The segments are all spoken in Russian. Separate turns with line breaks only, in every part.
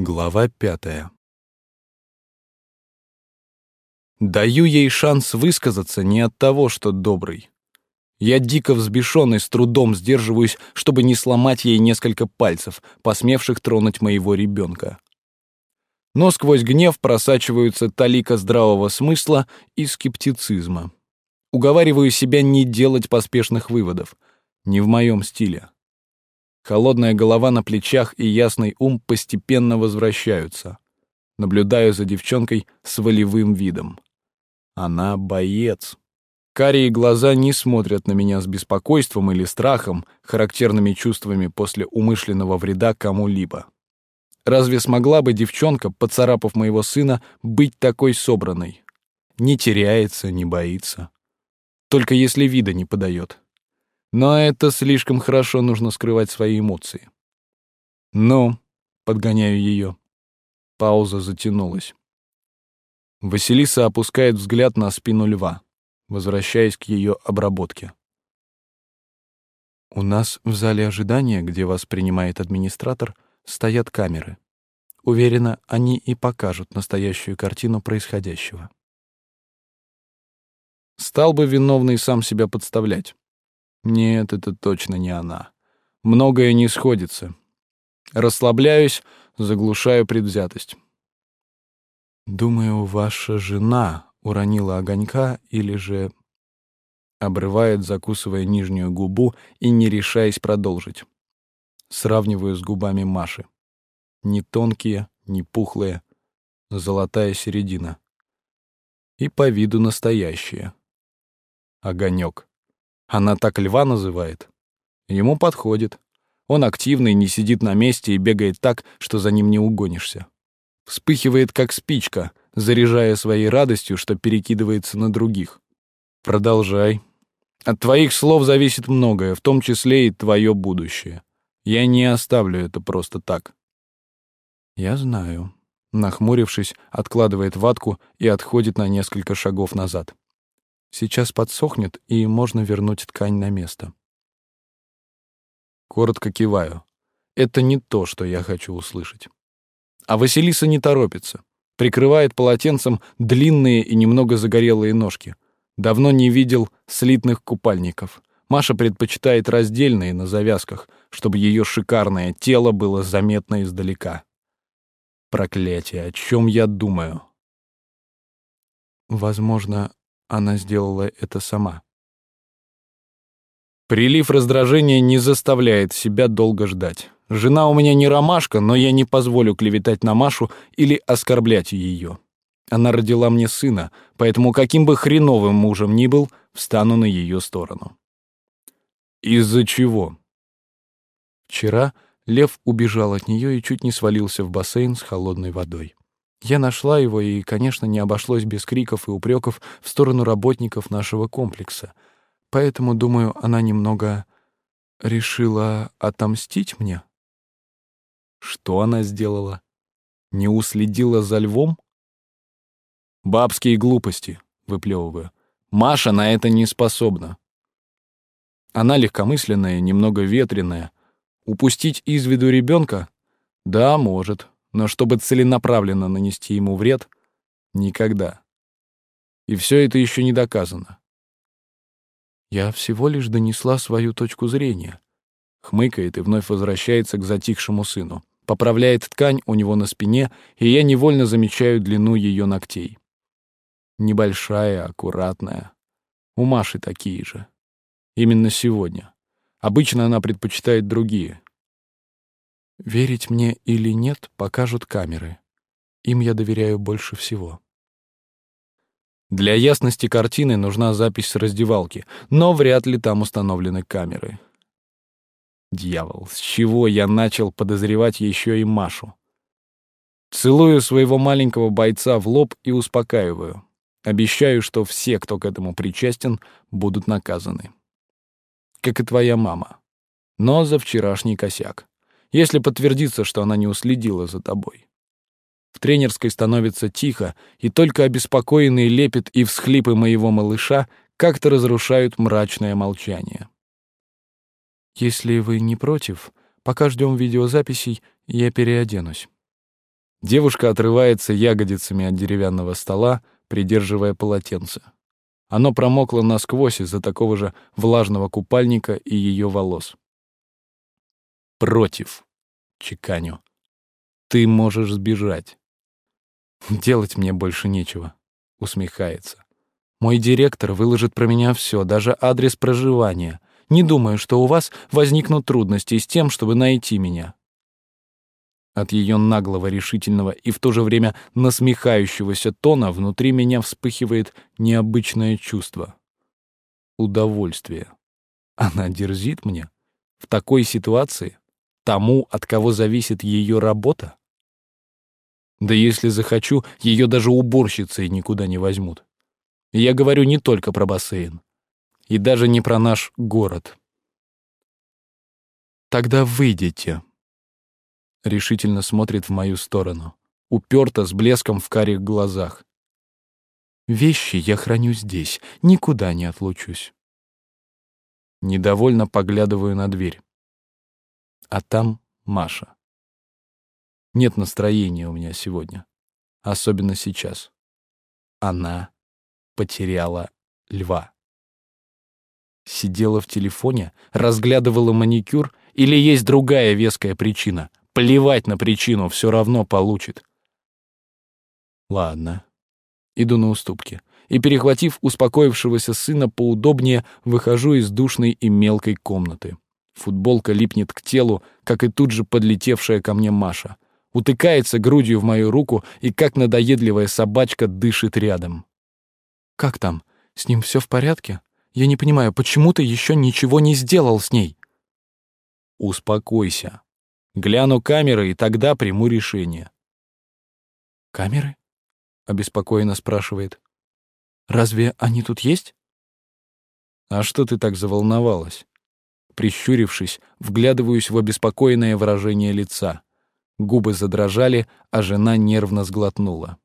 Глава пятая. Даю ей шанс высказаться не от того, что добрый. Я дико взбешен и с трудом сдерживаюсь, чтобы не сломать ей несколько пальцев, посмевших тронуть моего ребенка. Но сквозь гнев просачиваются талика здравого смысла и скептицизма. Уговариваю себя не делать поспешных выводов. Не в моем стиле. Холодная голова на плечах и ясный ум постепенно возвращаются. Наблюдаю за девчонкой с волевым видом. Она боец. Карие глаза не смотрят на меня с беспокойством или страхом, характерными чувствами после умышленного вреда кому-либо. Разве смогла бы девчонка, поцарапав моего сына, быть такой собранной? Не теряется, не боится. Только если вида не подает. Но это слишком хорошо нужно скрывать свои эмоции. «Ну», — подгоняю ее. Пауза затянулась. Василиса опускает взгляд на спину льва возвращаясь к ее обработке. У нас в зале ожидания, где вас принимает администратор, стоят камеры. Уверена, они и покажут настоящую картину происходящего. Стал бы виновный сам себя подставлять. Нет, это точно не она. Многое не сходится. Расслабляюсь, заглушаю предвзятость. Думаю, ваша жена уронила огонька или же обрывает, закусывая нижнюю губу и не решаясь продолжить. Сравниваю с губами Маши. Не тонкие, не пухлые, золотая середина. И по виду настоящие. Огонек. Она так льва называет. Ему подходит. Он активный, не сидит на месте и бегает так, что за ним не угонишься. Вспыхивает, как спичка, заряжая своей радостью, что перекидывается на других. Продолжай. От твоих слов зависит многое, в том числе и твое будущее. Я не оставлю это просто так. Я знаю. Нахмурившись, откладывает ватку и отходит на несколько шагов назад. Сейчас подсохнет, и можно вернуть ткань на место. Коротко киваю. Это не то, что я хочу услышать. А Василиса не торопится прикрывает полотенцем длинные и немного загорелые ножки. Давно не видел слитных купальников. Маша предпочитает раздельные на завязках, чтобы ее шикарное тело было заметно издалека. Проклятие, о чем я думаю? Возможно, она сделала это сама. Прилив раздражения не заставляет себя долго ждать. Жена у меня не ромашка, но я не позволю клеветать на Машу или оскорблять ее. Она родила мне сына, поэтому каким бы хреновым мужем ни был, встану на ее сторону. Из-за чего? Вчера лев убежал от нее и чуть не свалился в бассейн с холодной водой. Я нашла его, и, конечно, не обошлось без криков и упреков в сторону работников нашего комплекса. Поэтому, думаю, она немного решила отомстить мне. Что она сделала? Не уследила за львом? Бабские глупости, выплевываю. Маша на это не способна. Она легкомысленная, немного ветреная. Упустить из виду ребенка? Да, может. Но чтобы целенаправленно нанести ему вред? Никогда. И все это еще не доказано. Я всего лишь донесла свою точку зрения. Хмыкает и вновь возвращается к затихшему сыну поправляет ткань у него на спине, и я невольно замечаю длину ее ногтей. Небольшая, аккуратная. У Маши такие же. Именно сегодня. Обычно она предпочитает другие. Верить мне или нет, покажут камеры. Им я доверяю больше всего. Для ясности картины нужна запись с раздевалки, но вряд ли там установлены камеры. Дьявол, с чего я начал подозревать еще и Машу? Целую своего маленького бойца в лоб и успокаиваю. Обещаю, что все, кто к этому причастен, будут наказаны. Как и твоя мама. Но за вчерашний косяк. Если подтвердится, что она не уследила за тобой. В тренерской становится тихо, и только обеспокоенный лепет и всхлипы моего малыша как-то разрушают мрачное молчание. Если вы не против, пока ждем видеозаписей, я переоденусь. Девушка отрывается ягодицами от деревянного стола, придерживая полотенце. Оно промокло насквозь из-за такого же влажного купальника и ее волос. «Против», — чеканю. «Ты можешь сбежать». «Делать мне больше нечего», — усмехается. «Мой директор выложит про меня все, даже адрес проживания. Не думаю, что у вас возникнут трудности с тем, чтобы найти меня». От ее наглого, решительного и в то же время насмехающегося тона внутри меня вспыхивает необычное чувство. Удовольствие. Она дерзит мне? В такой ситуации? Тому, от кого зависит ее работа? Да если захочу, ее даже уборщицей никуда не возьмут. Я говорю не только про бассейн. И даже не про наш город. Тогда выйдите, решительно смотрит в мою сторону, уперто с блеском в карих глазах. Вещи я храню здесь, никуда не отлучусь. Недовольно поглядываю на дверь. А там Маша. Нет настроения у меня сегодня, особенно сейчас. Она потеряла льва. Сидела в телефоне, разглядывала маникюр или есть другая веская причина? Плевать на причину, все равно получит. Ладно. Иду на уступки. И, перехватив успокоившегося сына поудобнее, выхожу из душной и мелкой комнаты. Футболка липнет к телу, как и тут же подлетевшая ко мне Маша. Утыкается грудью в мою руку и, как надоедливая собачка, дышит рядом. «Как там? С ним все в порядке? Я не понимаю, почему ты еще ничего не сделал с ней?» «Успокойся», Гляну камеры, и тогда приму решение. «Камеры?» — обеспокоенно спрашивает. «Разве они тут есть?» «А что ты так заволновалась?» Прищурившись, вглядываюсь в обеспокоенное выражение лица. Губы задрожали, а жена нервно сглотнула.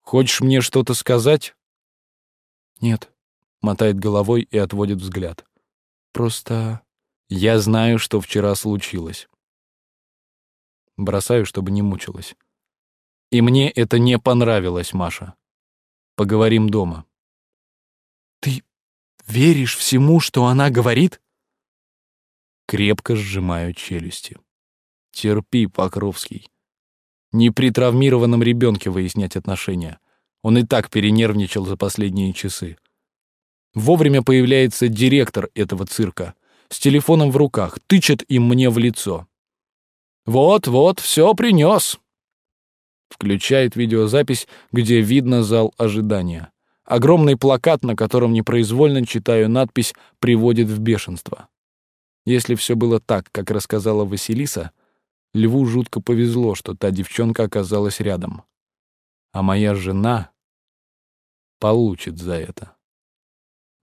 «Хочешь мне что-то сказать?» «Нет», — мотает головой и отводит взгляд. «Просто...» «Я знаю, что вчера случилось. Бросаю, чтобы не мучилась. И мне это не понравилось, Маша. Поговорим дома. Ты веришь всему, что она говорит? Крепко сжимаю челюсти. Терпи, Покровский. Не при травмированном ребенке выяснять отношения. Он и так перенервничал за последние часы. Вовремя появляется директор этого цирка с телефоном в руках, тычет им мне в лицо. «Вот-вот, все принес!» Включает видеозапись, где видно зал ожидания. Огромный плакат, на котором непроизвольно читаю надпись, приводит в бешенство. Если все было так, как рассказала Василиса, Льву жутко повезло, что та девчонка оказалась рядом. А моя жена получит за это.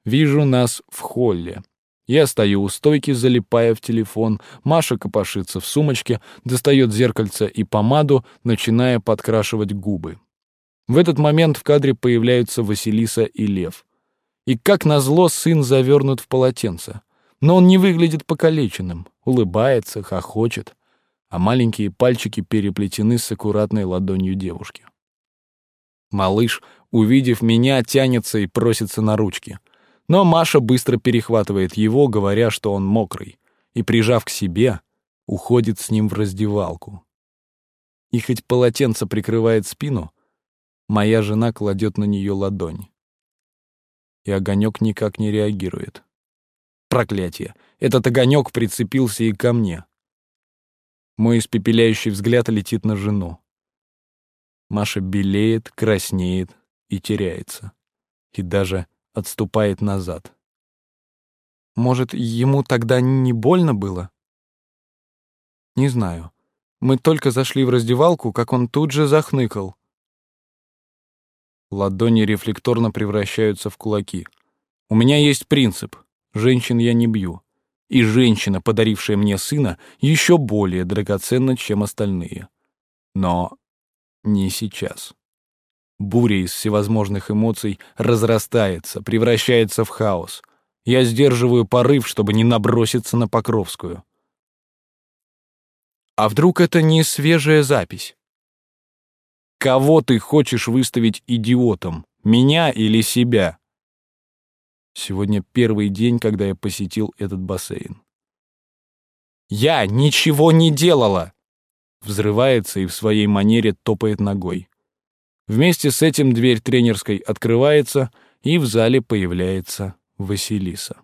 Вижу нас в холле. Я стою у стойки, залипая в телефон. Маша копошится в сумочке, достает зеркальце и помаду, начиная подкрашивать губы. В этот момент в кадре появляются Василиса и Лев. И как назло сын завернут в полотенце. Но он не выглядит покалеченным, улыбается, хохочет, а маленькие пальчики переплетены с аккуратной ладонью девушки. Малыш, увидев меня, тянется и просится на ручки. Но Маша быстро перехватывает его, говоря, что он мокрый, и, прижав к себе, уходит с ним в раздевалку. И хоть полотенце прикрывает спину, моя жена кладет на нее ладонь. И огонек никак не реагирует. Проклятие! Этот огонек прицепился и ко мне. Мой испепеляющий взгляд летит на жену. Маша белеет, краснеет и теряется. И даже отступает назад. Может, ему тогда не больно было? Не знаю. Мы только зашли в раздевалку, как он тут же захныкал. Ладони рефлекторно превращаются в кулаки. У меня есть принцип. Женщин я не бью. И женщина, подарившая мне сына, еще более драгоценна, чем остальные. Но не сейчас. Буря из всевозможных эмоций разрастается, превращается в хаос. Я сдерживаю порыв, чтобы не наброситься на Покровскую. А вдруг это не свежая запись? Кого ты хочешь выставить идиотом? Меня или себя? Сегодня первый день, когда я посетил этот бассейн. Я ничего не делала! Взрывается и в своей манере топает ногой. Вместе с этим дверь тренерской открывается, и в зале появляется Василиса.